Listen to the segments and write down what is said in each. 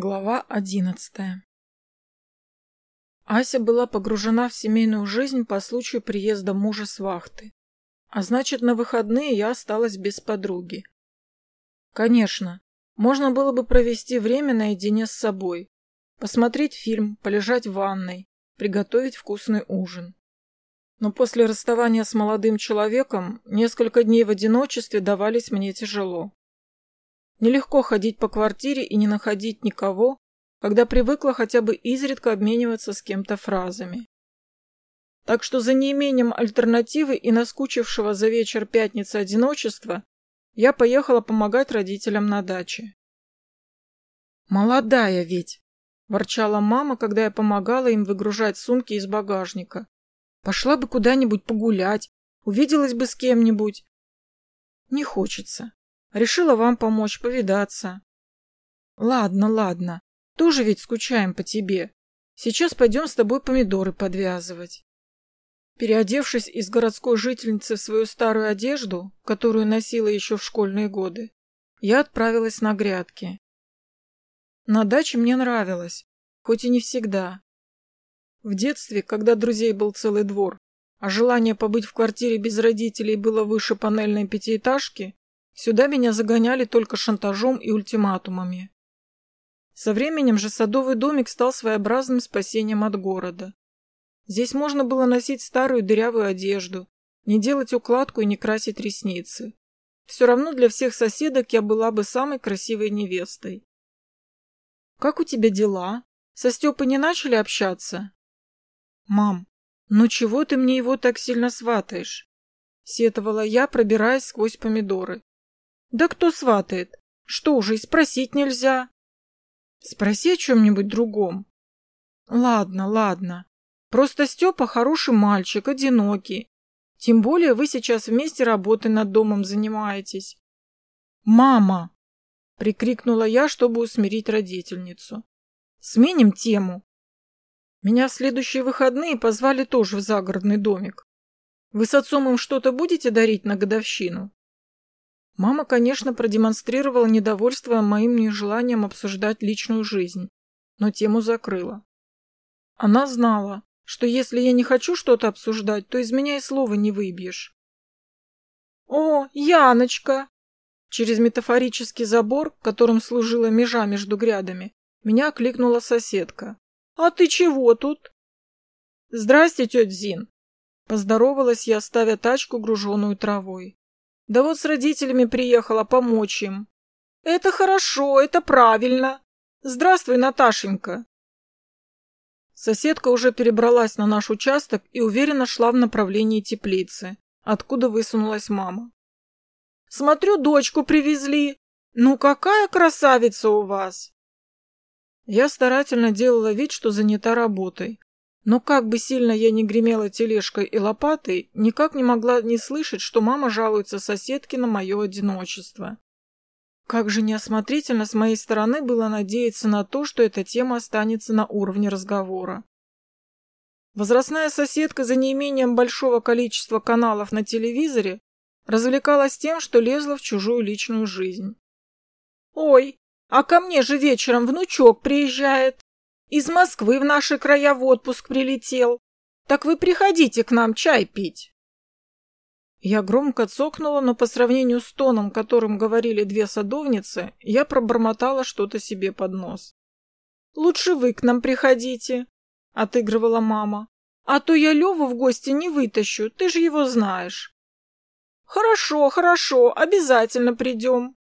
Глава одиннадцатая Ася была погружена в семейную жизнь по случаю приезда мужа с вахты. А значит, на выходные я осталась без подруги. Конечно, можно было бы провести время наедине с собой, посмотреть фильм, полежать в ванной, приготовить вкусный ужин. Но после расставания с молодым человеком несколько дней в одиночестве давались мне тяжело. Нелегко ходить по квартире и не находить никого, когда привыкла хотя бы изредка обмениваться с кем-то фразами. Так что за неимением альтернативы и наскучившего за вечер пятницы одиночества я поехала помогать родителям на даче. «Молодая ведь!» – ворчала мама, когда я помогала им выгружать сумки из багажника. «Пошла бы куда-нибудь погулять, увиделась бы с кем-нибудь». «Не хочется. Решила вам помочь повидаться. Ладно, ладно. Тоже ведь скучаем по тебе. Сейчас пойдем с тобой помидоры подвязывать. Переодевшись из городской жительницы в свою старую одежду, которую носила еще в школьные годы, я отправилась на грядки. На даче мне нравилось, хоть и не всегда. В детстве, когда друзей был целый двор, а желание побыть в квартире без родителей было выше панельной пятиэтажки, Сюда меня загоняли только шантажом и ультиматумами. Со временем же садовый домик стал своеобразным спасением от города. Здесь можно было носить старую дырявую одежду, не делать укладку и не красить ресницы. Все равно для всех соседок я была бы самой красивой невестой. «Как у тебя дела? Со Степой не начали общаться?» «Мам, ну чего ты мне его так сильно сватаешь?» Сетовала я, пробираясь сквозь помидоры. Да кто сватает? Что уже и спросить нельзя? Спроси о чем-нибудь другом. Ладно, ладно. Просто Степа хороший мальчик, одинокий. Тем более вы сейчас вместе работой над домом занимаетесь. Мама! Прикрикнула я, чтобы усмирить родительницу. Сменим тему. Меня в следующие выходные позвали тоже в загородный домик. Вы с отцом им что-то будете дарить на годовщину? Мама, конечно, продемонстрировала недовольство моим нежеланием обсуждать личную жизнь, но тему закрыла. Она знала, что если я не хочу что-то обсуждать, то из меня и слова не выбьешь. «О, Яночка!» Через метафорический забор, которым служила межа между грядами, меня окликнула соседка. «А ты чего тут?» «Здрасте, тетя Зин!» Поздоровалась я, ставя тачку, груженную травой. Да вот с родителями приехала помочь им. Это хорошо, это правильно. Здравствуй, Наташенька. Соседка уже перебралась на наш участок и уверенно шла в направлении теплицы, откуда высунулась мама. Смотрю, дочку привезли. Ну какая красавица у вас! Я старательно делала вид, что занята работой, но как бы сильно я не гремела тележкой и лопатой, никак не могла не слышать, что мама жалуется соседке на мое одиночество. Как же неосмотрительно с моей стороны было надеяться на то, что эта тема останется на уровне разговора. Возрастная соседка за неимением большого количества каналов на телевизоре развлекалась тем, что лезла в чужую личную жизнь. «Ой, а ко мне же вечером внучок приезжает!» Из Москвы в наши края в отпуск прилетел. Так вы приходите к нам чай пить. Я громко цокнула, но по сравнению с тоном, которым говорили две садовницы, я пробормотала что-то себе под нос. «Лучше вы к нам приходите», — отыгрывала мама. «А то я Леву в гости не вытащу, ты же его знаешь». «Хорошо, хорошо, обязательно придем»,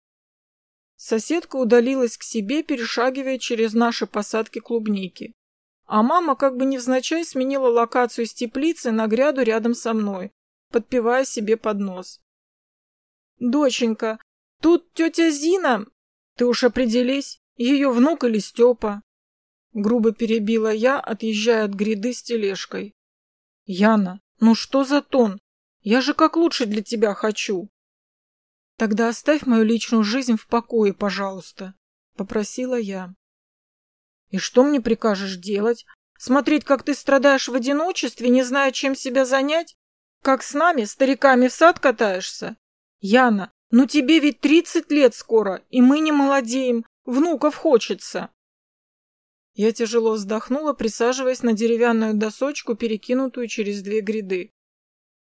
Соседка удалилась к себе, перешагивая через наши посадки клубники. А мама как бы невзначай сменила локацию с теплицы на гряду рядом со мной, подпевая себе под нос. «Доченька, тут тетя Зина. Ты уж определись, ее внук или Степа?» Грубо перебила я, отъезжая от гряды с тележкой. «Яна, ну что за тон? Я же как лучше для тебя хочу!» Тогда оставь мою личную жизнь в покое, пожалуйста, попросила я. И что мне прикажешь делать? Смотреть, как ты страдаешь в одиночестве, не зная, чем себя занять? Как с нами, стариками, в сад катаешься? Яна, ну тебе ведь тридцать лет скоро, и мы не молодеем, внуков хочется. Я тяжело вздохнула, присаживаясь на деревянную досочку, перекинутую через две гряды.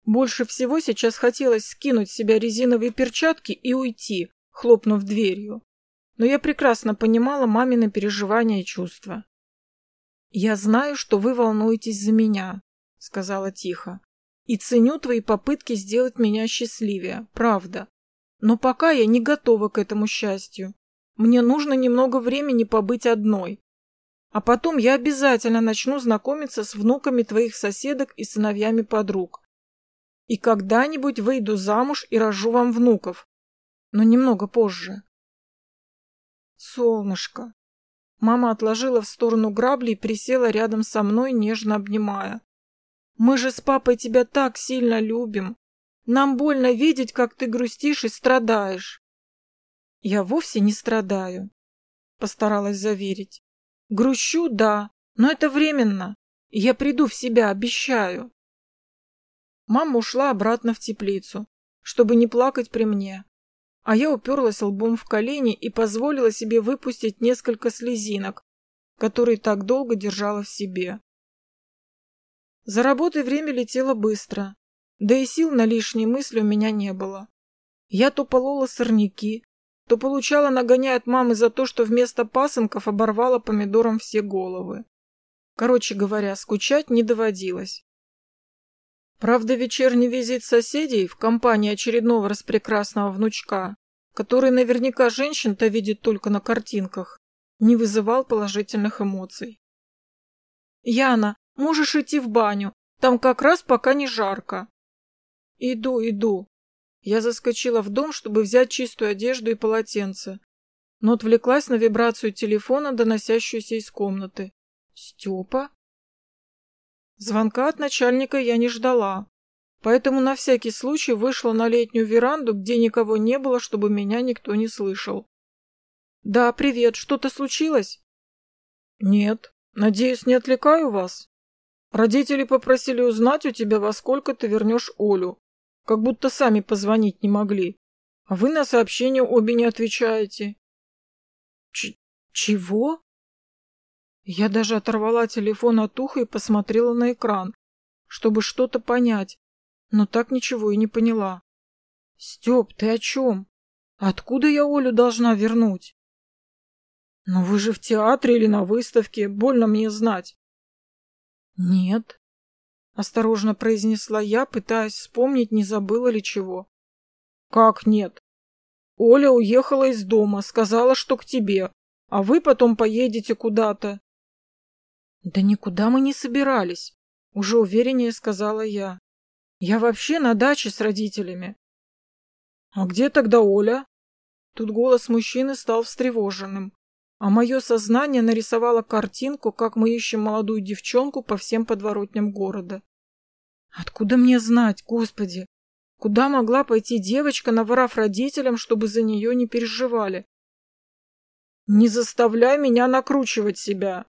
Больше всего сейчас хотелось скинуть с себя резиновые перчатки и уйти, хлопнув дверью. Но я прекрасно понимала мамины переживания и чувства. «Я знаю, что вы волнуетесь за меня», — сказала тихо. «И ценю твои попытки сделать меня счастливее, правда. Но пока я не готова к этому счастью. Мне нужно немного времени побыть одной. А потом я обязательно начну знакомиться с внуками твоих соседок и сыновьями подруг. И когда-нибудь выйду замуж и рожу вам внуков. Но немного позже. Солнышко. Мама отложила в сторону грабли и присела рядом со мной, нежно обнимая. Мы же с папой тебя так сильно любим. Нам больно видеть, как ты грустишь и страдаешь. Я вовсе не страдаю, постаралась заверить. Грущу, да, но это временно. Я приду в себя, обещаю. Мама ушла обратно в теплицу, чтобы не плакать при мне. А я уперлась лбом в колени и позволила себе выпустить несколько слезинок, которые так долго держала в себе. За работой время летело быстро, да и сил на лишние мысли у меня не было. Я то полола сорняки, то получала нагоняя от мамы за то, что вместо пасынков оборвала помидором все головы. Короче говоря, скучать не доводилось. Правда, вечерний визит соседей в компании очередного распрекрасного внучка, который наверняка женщин-то видит только на картинках, не вызывал положительных эмоций. «Яна, можешь идти в баню, там как раз пока не жарко». «Иду, иду», я заскочила в дом, чтобы взять чистую одежду и полотенце, но отвлеклась на вибрацию телефона, доносящуюся из комнаты. «Степа?» Звонка от начальника я не ждала, поэтому на всякий случай вышла на летнюю веранду, где никого не было, чтобы меня никто не слышал. «Да, привет. Что-то случилось?» «Нет. Надеюсь, не отвлекаю вас?» Родители попросили узнать у тебя, во сколько ты вернешь Олю. Как будто сами позвонить не могли. А вы на сообщения обе не отвечаете. Ч чего? Я даже оторвала телефон от уха и посмотрела на экран, чтобы что-то понять, но так ничего и не поняла. Степ, ты о чем? Откуда я Олю должна вернуть? Но вы же в театре или на выставке, больно мне знать. Нет, — осторожно произнесла я, пытаясь вспомнить, не забыла ли чего. «Как нет? Оля уехала из дома, сказала, что к тебе, а вы потом поедете куда-то». «Да никуда мы не собирались», — уже увереннее сказала я. «Я вообще на даче с родителями». «А где тогда Оля?» Тут голос мужчины стал встревоженным а мое сознание нарисовало картинку, как мы ищем молодую девчонку по всем подворотням города. Откуда мне знать, господи? Куда могла пойти девочка, наворав родителям, чтобы за нее не переживали? Не заставляй меня накручивать себя.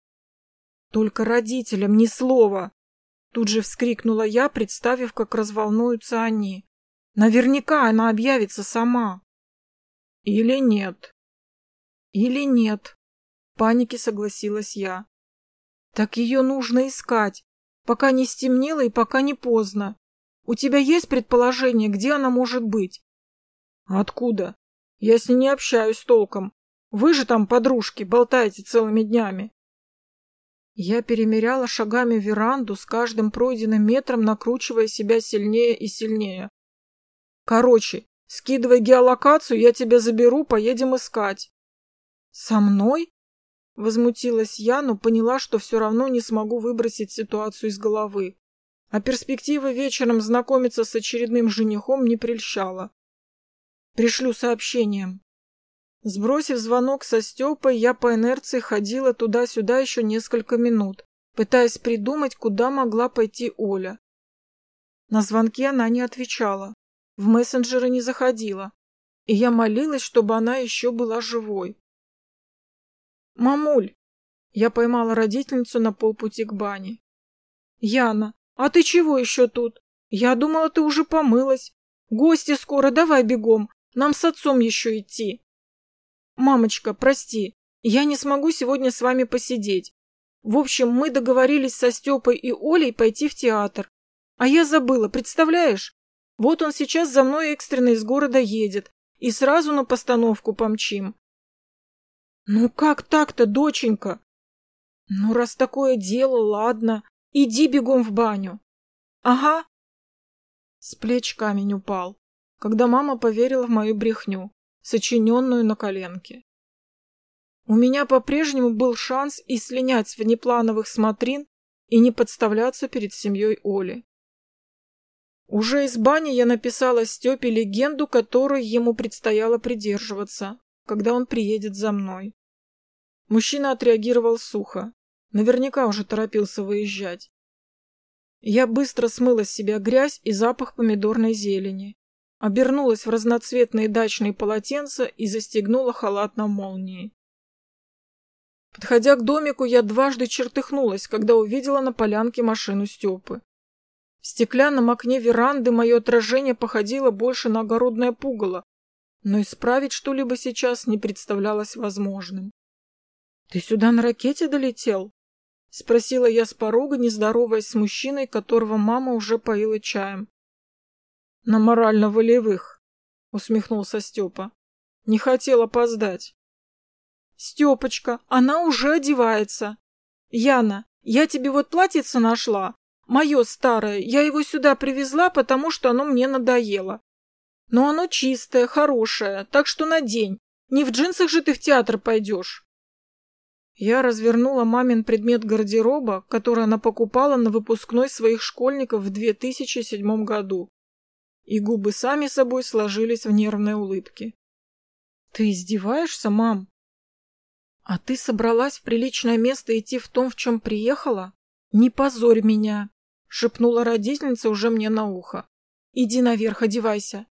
Только родителям ни слова. Тут же вскрикнула я, представив, как разволнуются они. Наверняка она объявится сама. Или нет. Или нет. В панике согласилась я. Так ее нужно искать, пока не стемнело и пока не поздно. У тебя есть предположение, где она может быть? Откуда? Я с ней не общаюсь толком. Вы же там, подружки, болтаете целыми днями. Я перемеряла шагами веранду, с каждым пройденным метром накручивая себя сильнее и сильнее. Короче, скидывай геолокацию, я тебя заберу, поедем искать. «Со мной?» Возмутилась я, но поняла, что все равно не смогу выбросить ситуацию из головы. А перспектива вечером знакомиться с очередным женихом не прельщала. Пришлю сообщением. Сбросив звонок со Степой, я по инерции ходила туда-сюда еще несколько минут, пытаясь придумать, куда могла пойти Оля. На звонки она не отвечала, в мессенджеры не заходила, и я молилась, чтобы она еще была живой. «Мамуль!» Я поймала родительницу на полпути к бане. «Яна, а ты чего еще тут? Я думала, ты уже помылась. Гости скоро, давай бегом. Нам с отцом еще идти». «Мамочка, прости, я не смогу сегодня с вами посидеть. В общем, мы договорились со Степой и Олей пойти в театр. А я забыла, представляешь? Вот он сейчас за мной экстренно из города едет. И сразу на постановку помчим. Ну как так-то, доченька? Ну, раз такое дело, ладно. Иди бегом в баню. Ага. С плеч камень упал, когда мама поверила в мою брехню, сочиненную на коленке. У меня по-прежнему был шанс и слинять с внеплановых смотрин и не подставляться перед семьей Оли. Уже из бани я написала Степе легенду, которой ему предстояло придерживаться, когда он приедет за мной. Мужчина отреагировал сухо. Наверняка уже торопился выезжать. Я быстро смыла с себя грязь и запах помидорной зелени, обернулась в разноцветные дачные полотенца и застегнула халат на молнии. Подходя к домику, я дважды чертыхнулась, когда увидела на полянке машину Степы. В стеклянном окне веранды мое отражение походило больше на огородное пугало, но исправить что-либо сейчас не представлялось возможным. — Ты сюда на ракете долетел? — спросила я с порога, не здороваясь с мужчиной, которого мама уже поила чаем. — На морально-волевых, — усмехнулся Степа. — Не хотел опоздать. — Степочка, она уже одевается. Яна, я тебе вот платьице нашла. Мое старое. Я его сюда привезла, потому что оно мне надоело. Но оно чистое, хорошее, так что надень. Не в джинсах же ты в театр пойдешь. Я развернула мамин предмет гардероба, который она покупала на выпускной своих школьников в 2007 году. И губы сами собой сложились в нервной улыбке. «Ты издеваешься, мам?» «А ты собралась в приличное место идти в том, в чем приехала? Не позорь меня!» — шепнула родительница уже мне на ухо. «Иди наверх, одевайся».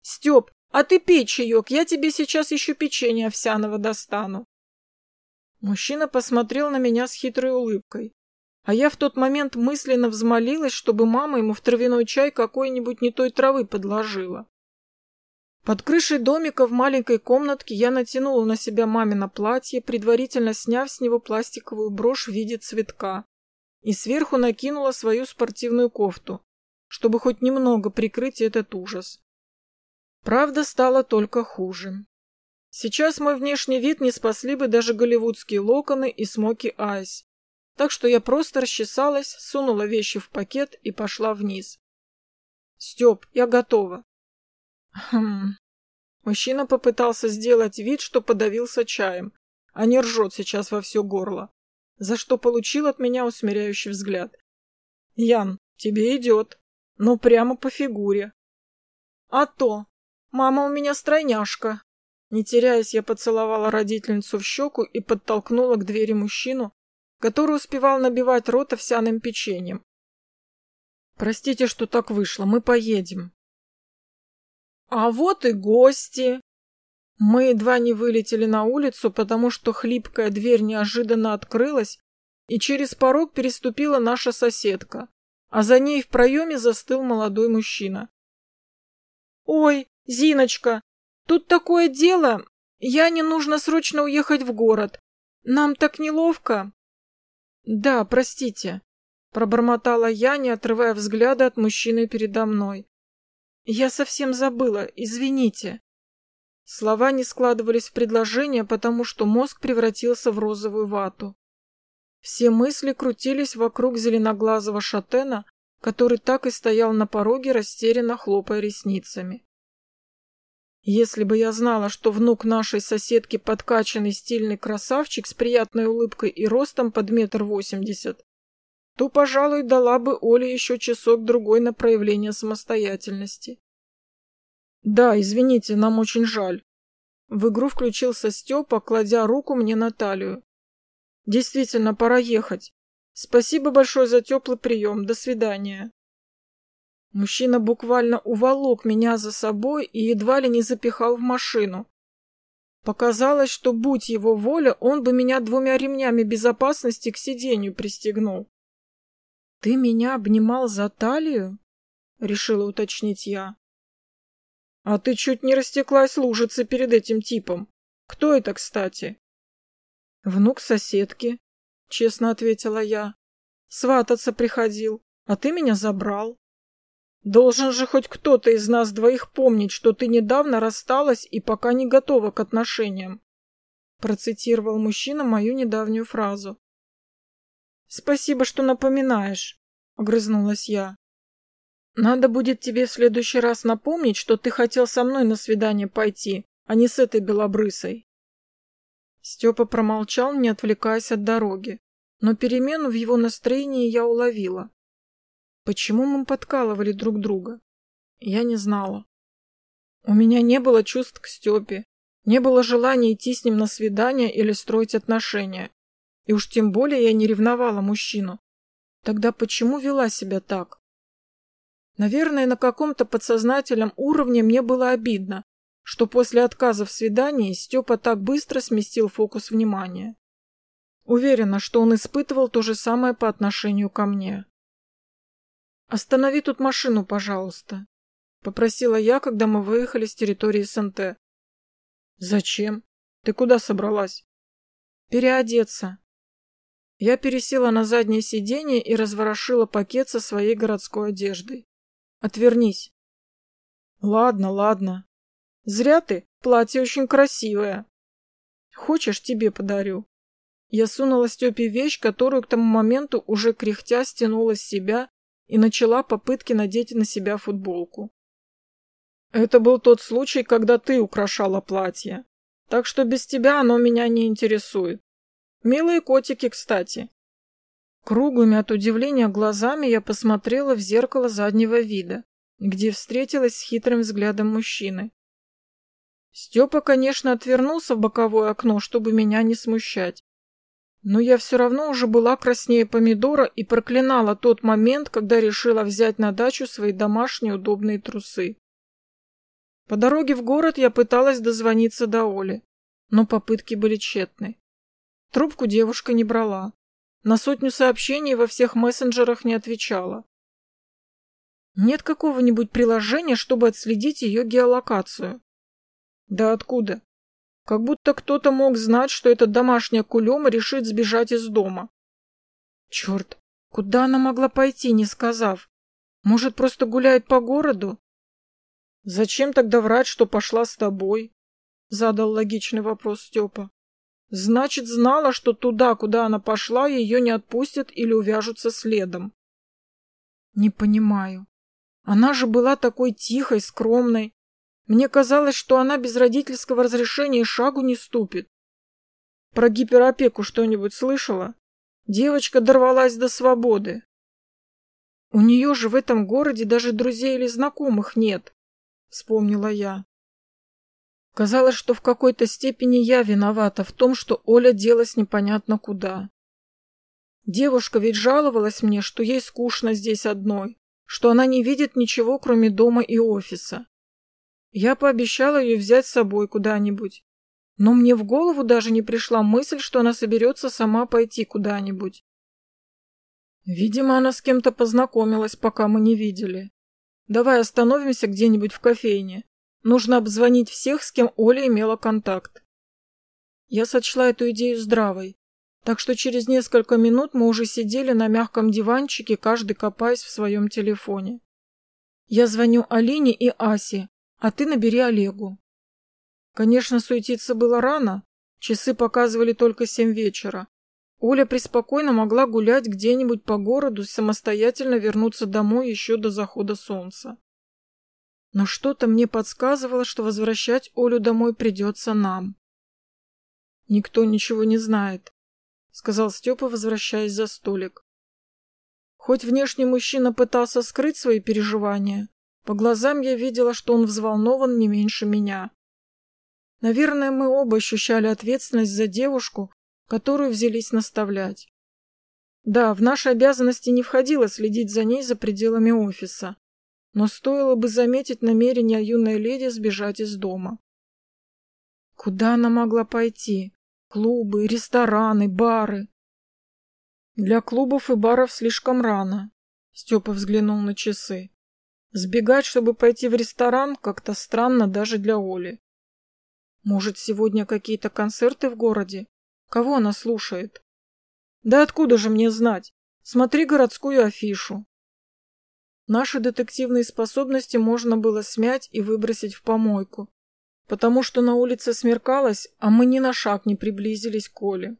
«Степ, а ты пей чаек, я тебе сейчас еще печенье овсяного достану». Мужчина посмотрел на меня с хитрой улыбкой. А я в тот момент мысленно взмолилась, чтобы мама ему в травяной чай какой-нибудь не той травы подложила. Под крышей домика в маленькой комнатке я натянула на себя мамино платье, предварительно сняв с него пластиковую брошь в виде цветка, и сверху накинула свою спортивную кофту, чтобы хоть немного прикрыть этот ужас. Правда стало только хуже. Сейчас мой внешний вид не спасли бы даже голливудские локоны и смоки айс. Так что я просто расчесалась, сунула вещи в пакет и пошла вниз. Степ, я готова. Хм. Мужчина попытался сделать вид, что подавился чаем, а не ржет сейчас во все горло, за что получил от меня усмиряющий взгляд. Ян, тебе идет, но прямо по фигуре. А то, мама у меня стройняшка, не теряясь, я поцеловала родительницу в щеку и подтолкнула к двери мужчину, который успевал набивать рот овсяным печеньем. «Простите, что так вышло, мы поедем». «А вот и гости!» Мы едва не вылетели на улицу, потому что хлипкая дверь неожиданно открылась, и через порог переступила наша соседка, а за ней в проеме застыл молодой мужчина. «Ой, Зиночка, Тут такое дело. Яне нужно срочно уехать в город. Нам так неловко. Да, простите, пробормотала я, не отрывая взгляда от мужчины передо мной. Я совсем забыла, извините. Слова не складывались в предложение, потому что мозг превратился в розовую вату. Все мысли крутились вокруг зеленоглазого шатена, который так и стоял на пороге, растерянно хлопая ресницами. Если бы я знала, что внук нашей соседки подкачанный стильный красавчик с приятной улыбкой и ростом под метр восемьдесят, то, пожалуй, дала бы Оле еще часок-другой на проявление самостоятельности. Да, извините, нам очень жаль. В игру включился Степа, кладя руку мне на талию. Действительно, пора ехать. Спасибо большое за теплый прием. До свидания. Мужчина буквально уволок меня за собой и едва ли не запихал в машину. Показалось, что, будь его воля, он бы меня двумя ремнями безопасности к сиденью пристегнул. — Ты меня обнимал за талию? — решила уточнить я. — А ты чуть не растеклась лужица перед этим типом. Кто это, кстати? — Внук соседки. честно ответила я. Свататься приходил, а ты меня забрал. Должен же хоть кто-то из нас двоих помнить, что ты недавно рассталась и пока не готова к отношениям. Процитировал мужчина мою недавнюю фразу. Спасибо, что напоминаешь, огрызнулась я. Надо будет тебе в следующий раз напомнить, что ты хотел со мной на свидание пойти, а не с этой белобрысой. Степа промолчал, не отвлекаясь от дороги, но перемену в его настроении я уловила. Почему мы подкалывали друг друга? Я не знала. У меня не было чувств к Степе, не было желания идти с ним на свидание или строить отношения. И уж тем более я не ревновала мужчину. Тогда почему вела себя так? Наверное, на каком-то подсознательном уровне мне было обидно, что после отказа в свидании Степа так быстро сместил фокус внимания. Уверена, что он испытывал то же самое по отношению ко мне. «Останови тут машину, пожалуйста», — попросила я, когда мы выехали с территории СНТ. «Зачем? Ты куда собралась?» «Переодеться». Я пересела на заднее сиденье и разворошила пакет со своей городской одеждой. «Отвернись». «Ладно, ладно. Зря ты, платье очень красивое. Хочешь, тебе подарю». Я сунула Степе вещь, которую к тому моменту уже кряхтя стянула с себя и начала попытки надеть на себя футболку. Это был тот случай, когда ты украшала платье. Так что без тебя оно меня не интересует. Милые котики, кстати. Круглыми от удивления глазами я посмотрела в зеркало заднего вида, где встретилась с хитрым взглядом мужчины. Степа, конечно, отвернулся в боковое окно, чтобы меня не смущать, но я все равно уже была краснее помидора и проклинала тот момент, когда решила взять на дачу свои домашние удобные трусы. По дороге в город я пыталась дозвониться до Оли, но попытки были тщетны. Трубку девушка не брала. На сотню сообщений во всех мессенджерах не отвечала. Нет какого-нибудь приложения, чтобы отследить ее геолокацию. Да откуда? Как будто кто-то мог знать, что эта домашняя кулема решит сбежать из дома. Черт, куда она могла пойти, не сказав? Может, просто гуляет по городу? Зачем тогда врать, что пошла с тобой? Задал логичный вопрос Степа. Значит, знала, что туда, куда она пошла, ее не отпустят или увяжутся следом. Не понимаю. Она же была такой тихой, скромной. Мне казалось, что она без родительского разрешения шагу не ступит. Про гиперопеку что-нибудь слышала? Девочка дорвалась до свободы. У нее же в этом городе даже друзей или знакомых нет, вспомнила я. Казалось, что в какой-то степени я виновата в том, что Оля делась непонятно куда. Девушка ведь жаловалась мне, что ей скучно здесь одной, что она не видит ничего, кроме дома и офиса. Я пообещала ее взять с собой куда-нибудь. Но мне в голову даже не пришла мысль, что она соберется сама пойти куда-нибудь. Видимо, она с кем-то познакомилась, пока мы не видели. Давай остановимся где-нибудь в кофейне. Нужно обзвонить всех, с кем Оля имела контакт. Я сочла эту идею здравой, так что через несколько минут мы уже сидели на мягком диванчике, каждый копаясь в своем телефоне. Я звоню Алине и Асе, а ты набери Олегу. Конечно, суетиться было рано, часы показывали только семь вечера. Оля преспокойно могла гулять где-нибудь по городу и самостоятельно вернуться домой еще до захода солнца. Но что-то мне подсказывало, что возвращать Олю домой придется нам. «Никто ничего не знает», — сказал Степа, возвращаясь за столик. Хоть внешний мужчина пытался скрыть свои переживания, по глазам я видела, что он взволнован не меньше меня. Наверное, мы оба ощущали ответственность за девушку, которую взялись наставлять. Да, в наши обязанности не входило следить за ней за пределами офиса, но стоило бы заметить намерение юной леди сбежать из дома. Куда она могла пойти? Клубы, рестораны, бары. Для клубов и баров слишком рано. Степа взглянул на часы. Сбегать, чтобы пойти в ресторан, как-то странно даже для Оли. Может, сегодня какие-то концерты в городе? Кого она слушает? Да откуда же мне знать? Смотри городскую афишу. Наши детективные способности можно было смять и выбросить в помойку, потому что на улице смеркалось, а мы ни на шаг не приблизились к Оле.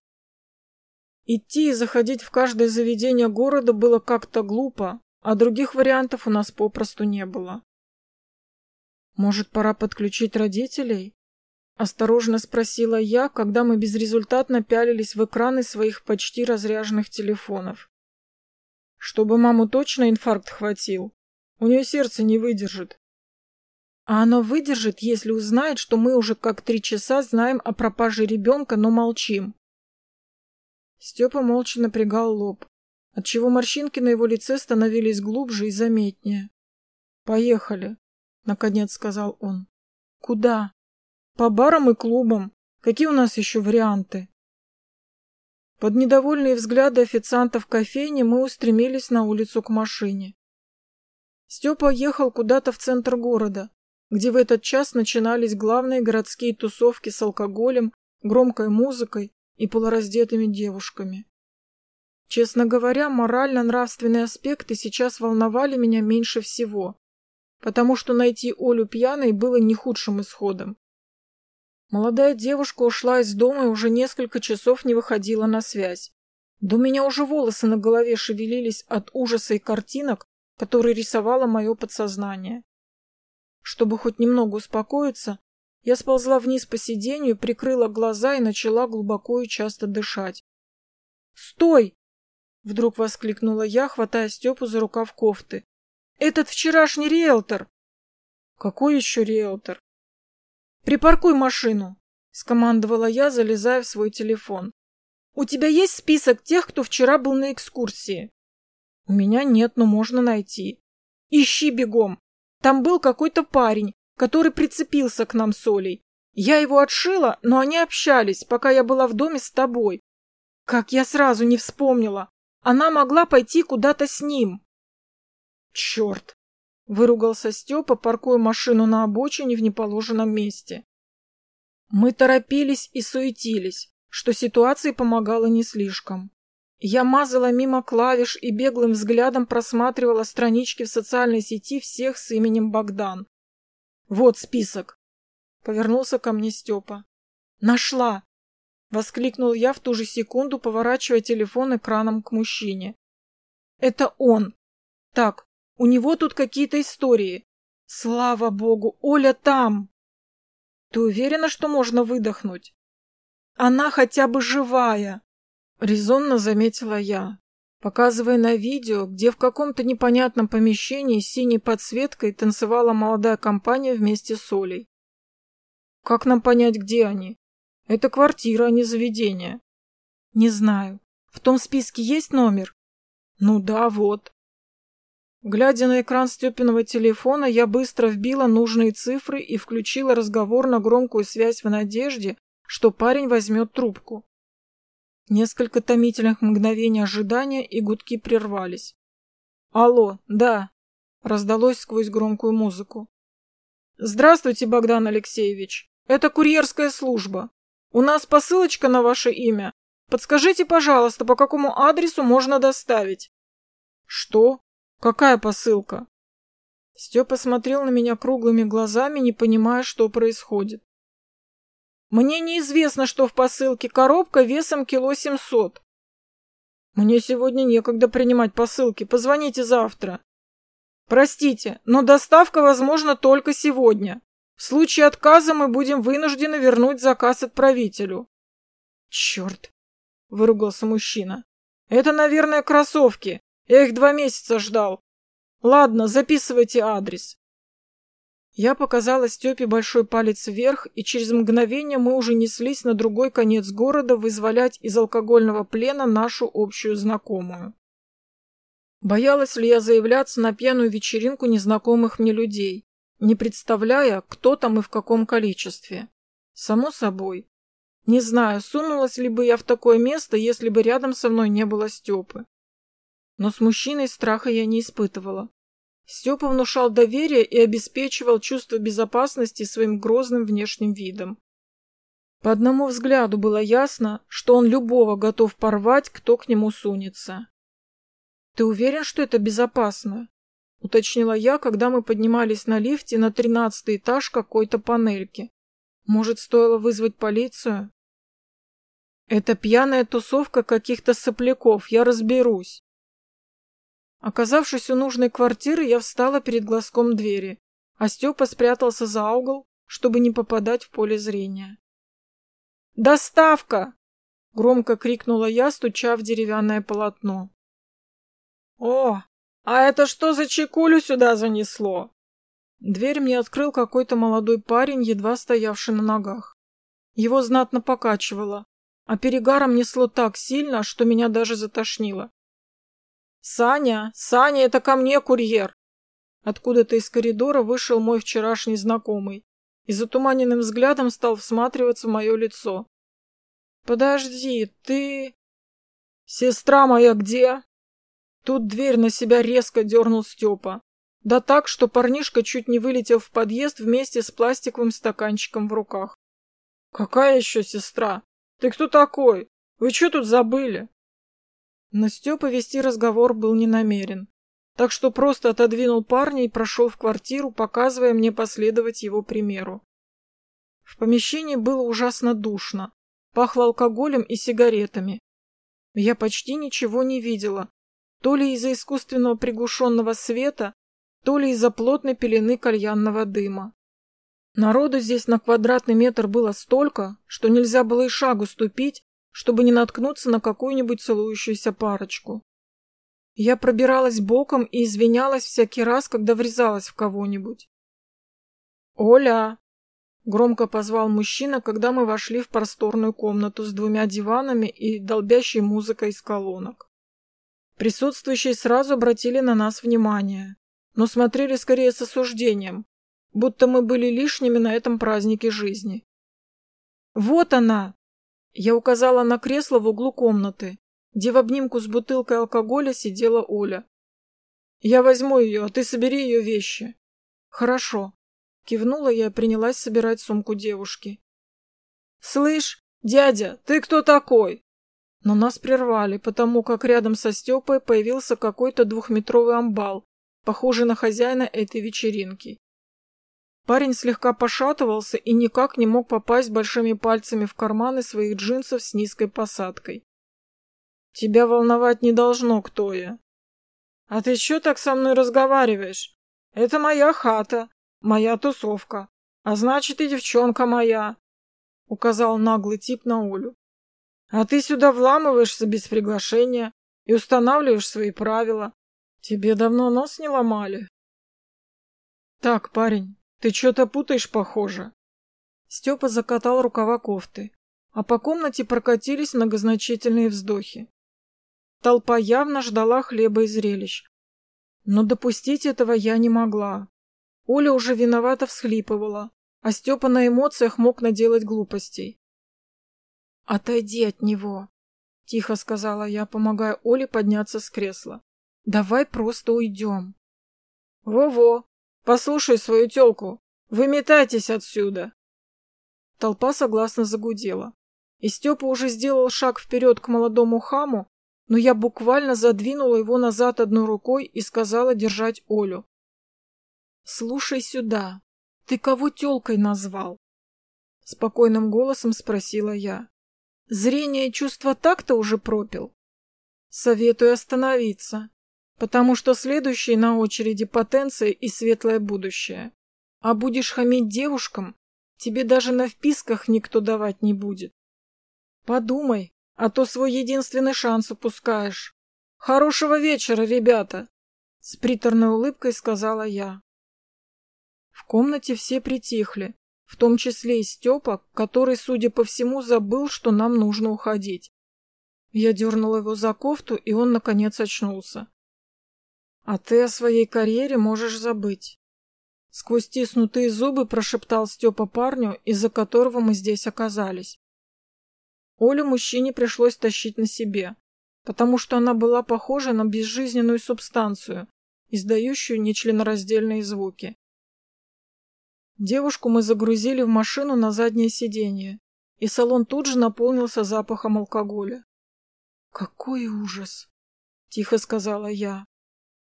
Идти и заходить в каждое заведение города было как-то глупо, а других вариантов у нас попросту не было. «Может, пора подключить родителей?» Осторожно спросила я, когда мы безрезультатно пялились в экраны своих почти разряженных телефонов. Чтобы маму точно инфаркт хватил. У нее сердце не выдержит. А оно выдержит, если узнает, что мы уже как три часа знаем о пропаже ребенка, но молчим. Степа молча напрягал лоб, отчего морщинки на его лице становились глубже и заметнее. «Поехали», — наконец сказал он. «Куда?» «По барам и клубам. Какие у нас еще варианты?» Под недовольные взгляды официантов кофейни мы устремились на улицу к машине. Степа ехал куда-то в центр города, где в этот час начинались главные городские тусовки с алкоголем, громкой музыкой и полураздетыми девушками. Честно говоря, морально-нравственные аспекты сейчас волновали меня меньше всего, потому что найти Олю пьяной было не худшим исходом. Молодая девушка ушла из дома и уже несколько часов не выходила на связь. У меня уже волосы на голове шевелились от ужаса и картинок, которые рисовало мое подсознание. Чтобы хоть немного успокоиться, я сползла вниз по сиденью, прикрыла глаза и начала глубоко и часто дышать. «Стой!» — вдруг воскликнула я, хватая Степу за рукав кофты. «Этот вчерашний риэлтор!» «Какой еще риэлтор?» «Припаркуй машину!» — скомандовала я, залезая в свой телефон. «У тебя есть список тех, кто вчера был на экскурсии?» «У меня нет, но можно найти». «Ищи бегом! Там был какой-то парень, который прицепился к нам с Олей. Я его отшила, но они общались, пока я была в доме с тобой. Как я сразу не вспомнила! Она могла пойти куда-то с ним!» «Черт!» Выругался Степа, паркуя машину на обочине в неположенном месте. Мы торопились и суетились, что ситуации помогало не слишком. Я мазала мимо клавиш и беглым взглядом просматривала странички в социальной сети всех с именем Богдан. Вот список. Повернулся ко мне Степа. Нашла! Воскликнул я в ту же секунду, поворачивая телефон экраном к мужчине. Это он. Так, у него тут какие-то истории. Слава богу, Оля там. Ты уверена, что можно выдохнуть? Она хотя бы живая, резонно заметила я, показывая на видео, где в каком-то непонятном помещении с синей подсветкой танцевала молодая компания вместе с Олей. Как нам понять, где они? Это квартира, а не заведение. Не знаю. В том списке есть номер? Ну да, вот. Глядя на экран Степиного телефона, я быстро вбила нужные цифры и включила разговор на громкую связь в надежде, что парень возьмет трубку. Несколько томительных мгновений ожидания и гудки прервались. «Алло, да», — раздалось сквозь громкую музыку. «Здравствуйте, Богдан Алексеевич. Это курьерская служба. У нас посылочка на ваше имя. Подскажите, пожалуйста, по какому адресу можно доставить?» «Что?» Какая посылка? Степа смотрел на меня круглыми глазами, не понимая, что происходит. Мне неизвестно, что в посылке коробка весом кило семьсот. Мне сегодня некогда принимать посылки. Позвоните завтра. Простите, но доставка возможна только сегодня. В случае отказа мы будем вынуждены вернуть заказ отправителю. Черт, выругался мужчина. Это, наверное, кроссовки. Я их два месяца ждал. Ладно, записывайте адрес. Я показала Степе большой палец вверх, и через мгновение мы уже неслись на другой конец города вызволять из алкогольного плена нашу общую знакомую. Боялась ли я заявляться на пьяную вечеринку незнакомых мне людей, не представляя, кто там и в каком количестве? Само собой. Не знаю, сунулась ли бы я в такое место, если бы рядом со мной не было Степы. Но с мужчиной страха я не испытывала. Степа внушал доверие и обеспечивал чувство безопасности своим грозным внешним видом. По одному взгляду было ясно, что он любого готов порвать, кто к нему сунется. «Ты уверен, что это безопасно?» — уточнила я, когда мы поднимались на лифте на тринадцатый этаж какой-то панельки. «Может, стоило вызвать полицию?» «Это пьяная тусовка каких-то сопляков, я разберусь». Оказавшись у нужной квартиры, я встала перед глазком двери, а Степа спрятался за угол, чтобы не попадать в поле зрения. «Доставка!» — громко крикнула я, стуча в деревянное полотно. «О, а это что за чекулю сюда занесло?» Дверь мне открыл какой-то молодой парень, едва стоявший на ногах. Его знатно покачивало, а перегаром несло так сильно, что меня даже затошнило. «Саня! Саня, это ко мне курьер!» Откуда-то из коридора вышел мой вчерашний знакомый и затуманенным взглядом стал всматриваться в мое лицо. «Подожди, ты...» «Сестра моя где?» Тут дверь на себя резко дернул Степа. Да так, что парнишка чуть не вылетел в подъезд вместе с пластиковым стаканчиком в руках. «Какая еще сестра? Ты кто такой? Вы что тут забыли?» Но Степа вести разговор был не намерен, так что просто отодвинул парня и прошел в квартиру, показывая мне последовать его примеру. В помещении было ужасно душно, пахло алкоголем и сигаретами. Я почти ничего не видела, то ли из-за искусственного приглушенного света, то ли из-за плотной пелены кальянного дыма. Народу здесь на квадратный метр было столько, что нельзя было и шагу ступить, чтобы не наткнуться на какую-нибудь целующуюся парочку. Я пробиралась боком и извинялась всякий раз, когда врезалась в кого-нибудь. «Оля!» — громко позвал мужчина, когда мы вошли в просторную комнату с двумя диванами и долбящей музыкой из колонок. Присутствующие сразу обратили на нас внимание, но смотрели скорее с осуждением, будто мы были лишними на этом празднике жизни. «Вот она!» Я указала на кресло в углу комнаты, где в обнимку с бутылкой алкоголя сидела Оля. «Я возьму ее, а ты собери ее вещи». «Хорошо», — кивнула я и принялась собирать сумку девушки. «Слышь, дядя, ты кто такой?» Но нас прервали, потому как рядом со Степой появился какой-то двухметровый амбал, похожий на хозяина этой вечеринки. Парень слегка пошатывался и никак не мог попасть большими пальцами в карманы своих джинсов с низкой посадкой. «Тебя волновать не должно, кто я». «А ты что так со мной разговариваешь? Это моя хата, моя тусовка, а значит и девчонка моя», — указал наглый тип на Олю. А ты сюда вламываешься без приглашения и устанавливаешь свои правила. Тебе давно нос не ломали? Так, парень, ты что-то путаешь, похоже. Степа закатал рукава кофты, а по комнате прокатились многозначительные вздохи. Толпа явно ждала хлеба и зрелищ. Но допустить этого я не могла. Оля уже виновато всхлипывала, а Степа на эмоциях мог наделать глупостей. «Отойди от него», — тихо сказала я, помогая Оле подняться с кресла. «Давай просто уйдем». «Во-во, послушай свою телку, выметайтесь отсюда». Толпа согласно загудела. И Степа уже сделал шаг вперед к молодому хаму, но я буквально задвинула его назад одной рукой и сказала держать Олю. «Слушай сюда, ты кого телкой назвал?» Спокойным голосом спросила я. Зрение и чувство такта уже пропил? Советую остановиться, потому что следующие на очереди потенция и светлое будущее. А будешь хамить девушкам, тебе даже на вписках никто давать не будет. Подумай, а то свой единственный шанс упускаешь. Хорошего вечера, ребята! С приторной улыбкой сказала я. В комнате все притихли, в том числе и Степа, который, судя по всему, забыл, что нам нужно уходить. Я дернула его за кофту, и он, наконец, очнулся. «А ты о своей карьере можешь забыть». Сквозь тиснутые зубы прошептал Степа парню, из-за которого мы здесь оказались. Олю мужчине пришлось тащить на себе, потому что она была похожа на безжизненную субстанцию, издающую нечленораздельные звуки. Девушку мы загрузили в машину на заднее сиденье, и салон тут же наполнился запахом алкоголя. «Какой ужас!» — тихо сказала я.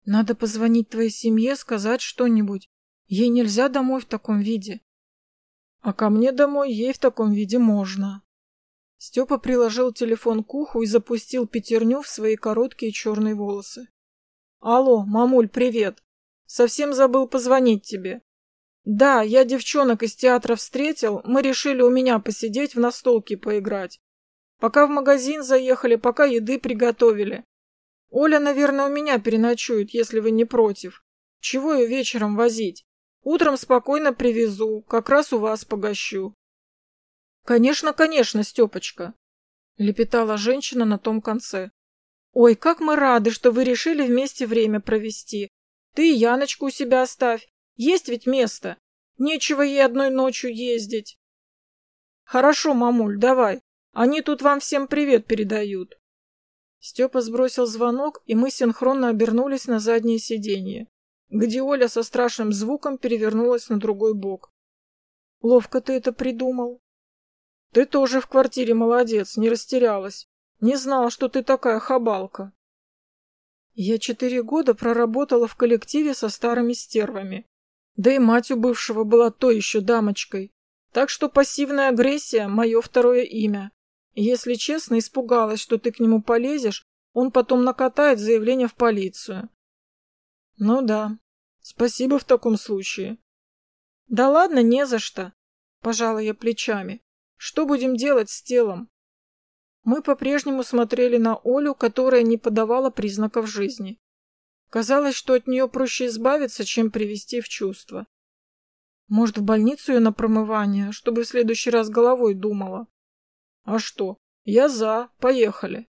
«Надо позвонить твоей семье, сказать что-нибудь. Ей нельзя домой в таком виде». «А ко мне домой ей в таком виде можно». Степа приложил телефон к уху и запустил пятерню в свои короткие черные волосы. «Алло, мамуль, привет! Совсем забыл позвонить тебе. Да, я девчонок из театра встретил, мы решили у меня посидеть в настолке поиграть. Пока в магазин заехали, пока еды приготовили. Оля, наверное, у меня переночует, если вы не против. Чего ее вечером возить? Утром спокойно привезу, как раз у вас погощу. Конечно, конечно, Степочка, лепетала женщина на том конце. Ой, как мы рады, что вы решили вместе время провести. Ты Яночку у себя оставь, есть ведь место. Нечего ей одной ночью ездить. Хорошо, мамуль, давай. Они тут вам всем привет передают. Степа сбросил звонок, и мы синхронно обернулись на заднее сиденье, где Оля со страшным звуком перевернулась на другой бок. Ловко ты это придумал. Ты тоже в квартире молодец, не растерялась. Не знала, что ты такая хабалка. Я четыре года проработала в коллективе со старыми стервами. Да и мать у бывшего была той еще дамочкой. Так что пассивная агрессия – мое второе имя. Если честно, испугалась, что ты к нему полезешь, он потом накатает заявление в полицию. Ну да, спасибо в таком случае. Да ладно, не за что. Пожала я плечами. Что будем делать с телом? Мы по-прежнему смотрели на Олю, которая не подавала признаков жизни. Казалось, что от нее проще избавиться, чем привести в чувство. Может, в больницу ее на промывание, чтобы в следующий раз головой думала? А что? Я за. Поехали.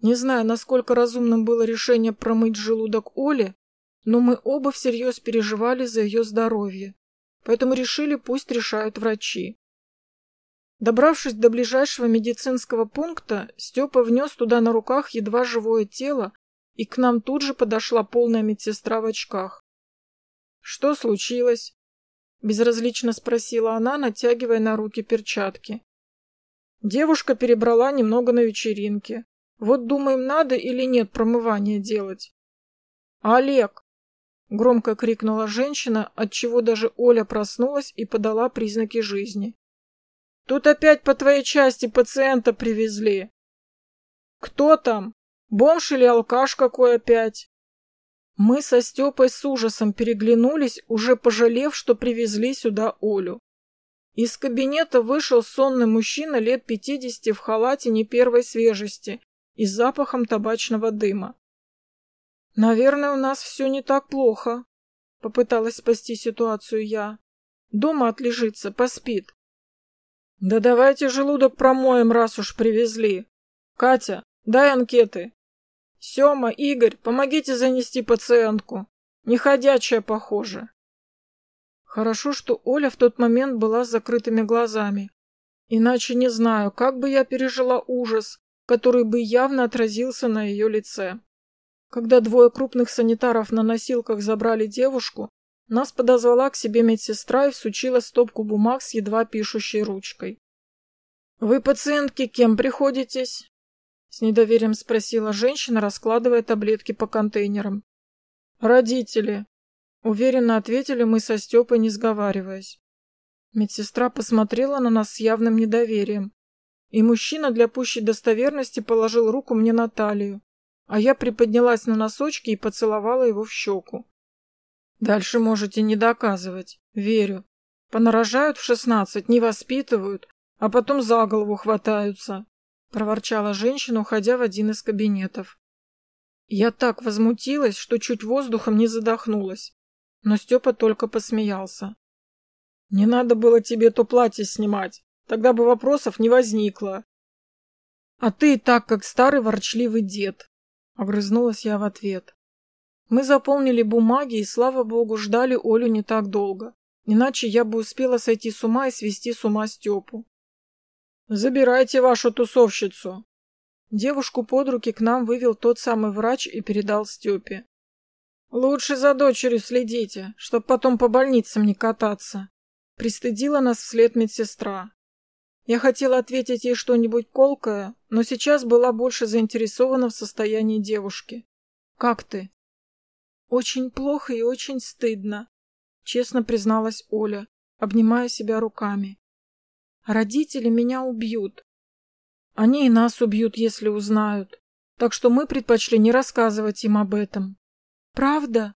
Не знаю, насколько разумным было решение промыть желудок Оли, но мы оба всерьез переживали за ее здоровье, поэтому решили, пусть решают врачи. Добравшись до ближайшего медицинского пункта, Степа внес туда на руках едва живое тело и к нам тут же подошла полная медсестра в очках. «Что случилось?» — безразлично спросила она, натягивая на руки перчатки. Девушка перебрала немного на вечеринке. Вот думаем, надо или нет промывание делать. «Олег!» — громко крикнула женщина, отчего даже Оля проснулась и подала признаки жизни. «Тут опять по твоей части пациента привезли». «Кто там?» Бомж или алкаш какой опять? Мы со Степой с ужасом переглянулись, уже пожалев, что привезли сюда Олю. Из кабинета вышел сонный мужчина лет пятидесяти в халате не первой свежести и с запахом табачного дыма. «Наверное, у нас все не так плохо», — попыталась спасти ситуацию я. «Дома отлежится, поспит». «Да давайте желудок промоем, раз уж привезли. Катя, дай анкеты». Сема, Игорь, помогите занести пациентку. Неходячая, похоже. Хорошо, что Оля в тот момент была с закрытыми глазами. Иначе не знаю, как бы я пережила ужас, который бы явно отразился на ее лице. Когда двое крупных санитаров на носилках забрали девушку, нас подозвала к себе медсестра и всучила стопку бумаг с едва пишущей ручкой. «Вы, пациентки, кем приходитесь?» С недоверием спросила женщина, раскладывая таблетки по контейнерам. «Родители», — уверенно ответили мы со Степой, не сговариваясь. Медсестра посмотрела на нас с явным недоверием, и мужчина для пущей достоверности положил руку мне на талию, а я приподнялась на носочки и поцеловала его в щеку. Дальше можете не доказывать. Верю. Понарожают в шестнадцать, не воспитывают, а потом за голову хватаются. — проворчала женщина, уходя в один из кабинетов. Я так возмутилась, что чуть воздухом не задохнулась. Но Степа только посмеялся. «Не надо было тебе то платье снимать, тогда бы вопросов не возникло». «А ты и так, как старый ворчливый дед», — огрызнулась я в ответ. Мы заполнили бумаги и, слава богу, ждали Олю не так долго. Иначе я бы успела сойти с ума и свести с ума Степу. «Забирайте вашу тусовщицу!» Девушку под руки к нам вывел тот самый врач и передал Степе. «Лучше за дочерью следите, чтоб потом по больницам не кататься!» Пристыдила нас вслед медсестра. Я хотела ответить ей что-нибудь колкое, но сейчас была больше заинтересована в состоянии девушки. «Как ты?» «Очень плохо и очень стыдно», — честно призналась Оля, обнимая себя руками. «Родители меня убьют. Они и нас убьют, если узнают, так что мы предпочли не рассказывать им об этом». «Правда?»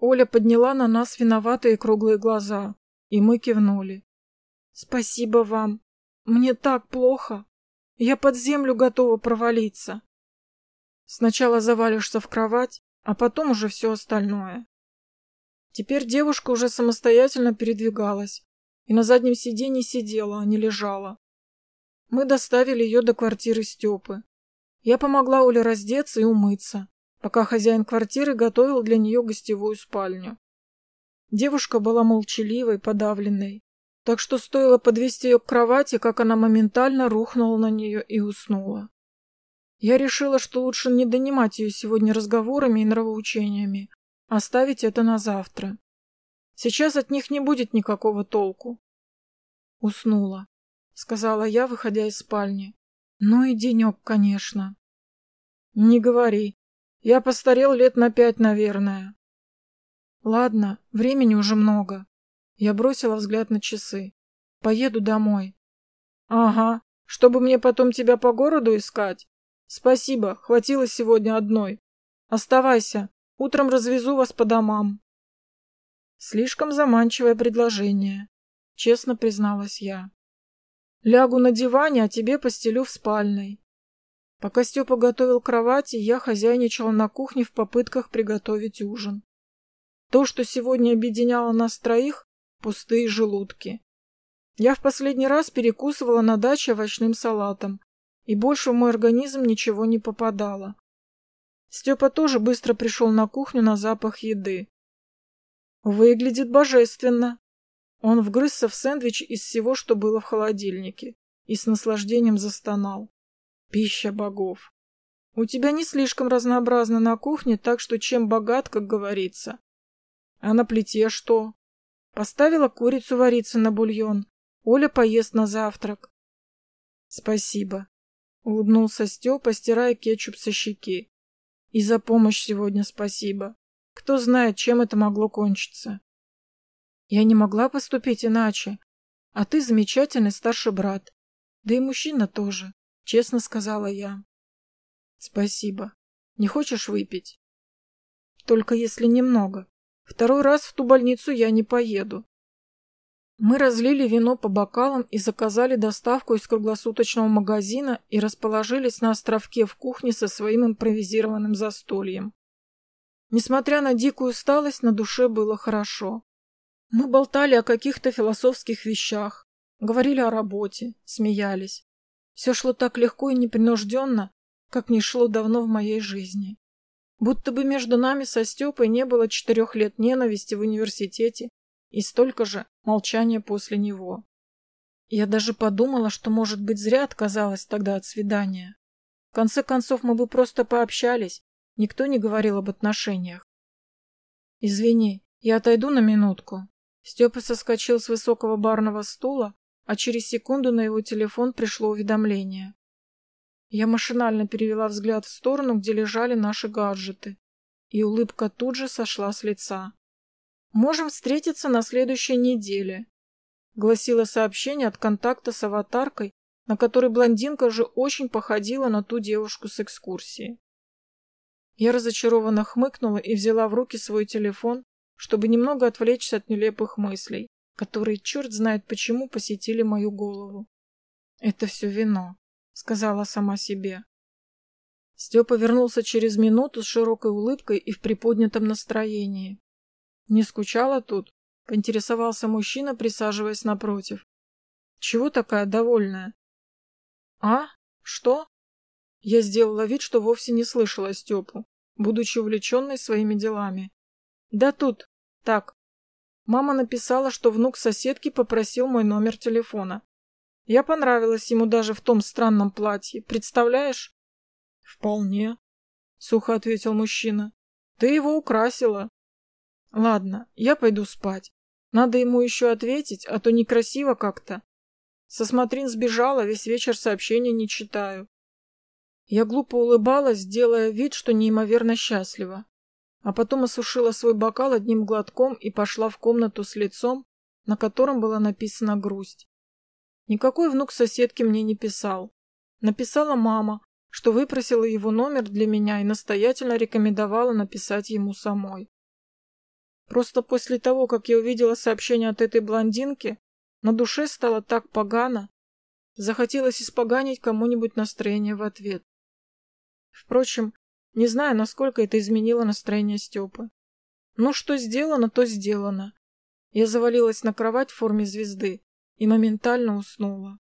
Оля подняла на нас виноватые круглые глаза, и мы кивнули. «Спасибо вам. Мне так плохо. Я под землю готова провалиться». Сначала завалишься в кровать, а потом уже все остальное. Теперь девушка уже самостоятельно передвигалась и на заднем сиденье сидела, а не лежала. Мы доставили ее до квартиры Степы. Я помогла Оле раздеться и умыться, пока хозяин квартиры готовил для нее гостевую спальню. Девушка была молчаливой, подавленной, так что стоило подвести ее к кровати, как она моментально рухнула на нее и уснула. Я решила, что лучше не донимать ее сегодня разговорами и нравоучениями, оставить это на завтра. Сейчас от них не будет никакого толку. Уснула, сказала я, выходя из спальни. Ну и денек, конечно. Не говори. Я постарел лет на пять, наверное. Ладно, времени уже много. Я бросила взгляд на часы. Поеду домой. Ага, чтобы мне потом тебя по городу искать? Спасибо, хватило сегодня одной. Оставайся, утром развезу вас по домам. Слишком заманчивое предложение, честно призналась я. Лягу на диване, а тебе постелю в спальной. Пока Степа готовил кровати, я хозяйничала на кухне в попытках приготовить ужин. То, что сегодня объединяло нас троих, пустые желудки. Я в последний раз перекусывала на даче овощным салатом, и больше в мой организм ничего не попадало. Степа тоже быстро пришел на кухню на запах еды. Выглядит божественно. Он вгрызся в сэндвич из всего, что было в холодильнике, и с наслаждением застонал. Пища богов. У тебя не слишком разнообразно на кухне, так что чем богат, как говорится. А на плите что? Поставила курицу вариться на бульон. Оля поест на завтрак. Спасибо. — улыбнулся Степа, стирая кетчуп со щеки. «И за помощь сегодня спасибо. Кто знает, чем это могло кончиться». «Я не могла поступить иначе. А ты замечательный старший брат. Да и мужчина тоже», — честно сказала я. «Спасибо. Не хочешь выпить?» «Только если немного. Второй раз в ту больницу я не поеду. Мы разлили вино по бокалам и заказали доставку из круглосуточного магазина и расположились на островке в кухне со своим импровизированным застольем. Несмотря на дикую усталость, на душе было хорошо. Мы болтали о каких-то философских вещах, говорили о работе, смеялись. Все шло так легко и непринужденно, как не шло давно в моей жизни. Будто бы между нами со Степой не было четырех лет ненависти в университете и столько же молчания после него. Я даже подумала, что, может быть, зря отказалась тогда от свидания. В конце концов, мы бы просто пообщались, никто не говорил об отношениях. «Извини, я отойду на минутку». Степа соскочил с высокого барного стула, а через секунду на его телефон пришло уведомление. Я машинально перевела взгляд в сторону, где лежали наши гаджеты, и улыбка тут же сошла с лица. «Можем встретиться на следующей неделе», — гласило сообщение от контакта с аватаркой, на которой блондинка же очень походила на ту девушку с экскурсии. Я разочарованно хмыкнула и взяла в руки свой телефон, чтобы немного отвлечься от нелепых мыслей, которые черт знает почему посетили мою голову. «Это все вино», — сказала сама себе. Степа вернулся через минуту с широкой улыбкой и в приподнятом настроении. «Не скучала тут?» — поинтересовался мужчина, присаживаясь напротив. «Чего такая довольная?» «А? Что?» Я сделала вид, что вовсе не слышала Степу, будучи увлеченной своими делами. «Да тут. Так. Мама написала, что внук соседки попросил мой номер телефона. Я понравилась ему даже в том странном платье, представляешь?» «Вполне», — сухо ответил мужчина. «Ты его украсила. Ладно, я пойду спать. Надо ему еще ответить, а то некрасиво как-то. Со смотрин сбежала, весь вечер сообщений не читаю. Я глупо улыбалась, делая вид, что неимоверно счастлива. А потом осушила свой бокал одним глотком и пошла в комнату с лицом, на котором была написана грусть. Никакой внук соседки мне не писал. Написала мама, что выпросила его номер для меня и настоятельно рекомендовала написать ему самой. Просто после того, как я увидела сообщение от этой блондинки, на душе стало так погано. Захотелось испоганить кому-нибудь настроение в ответ. Впрочем, не знаю, насколько это изменило настроение Степы. Ну, что сделано, то сделано. Я завалилась на кровать в форме звезды и моментально уснула.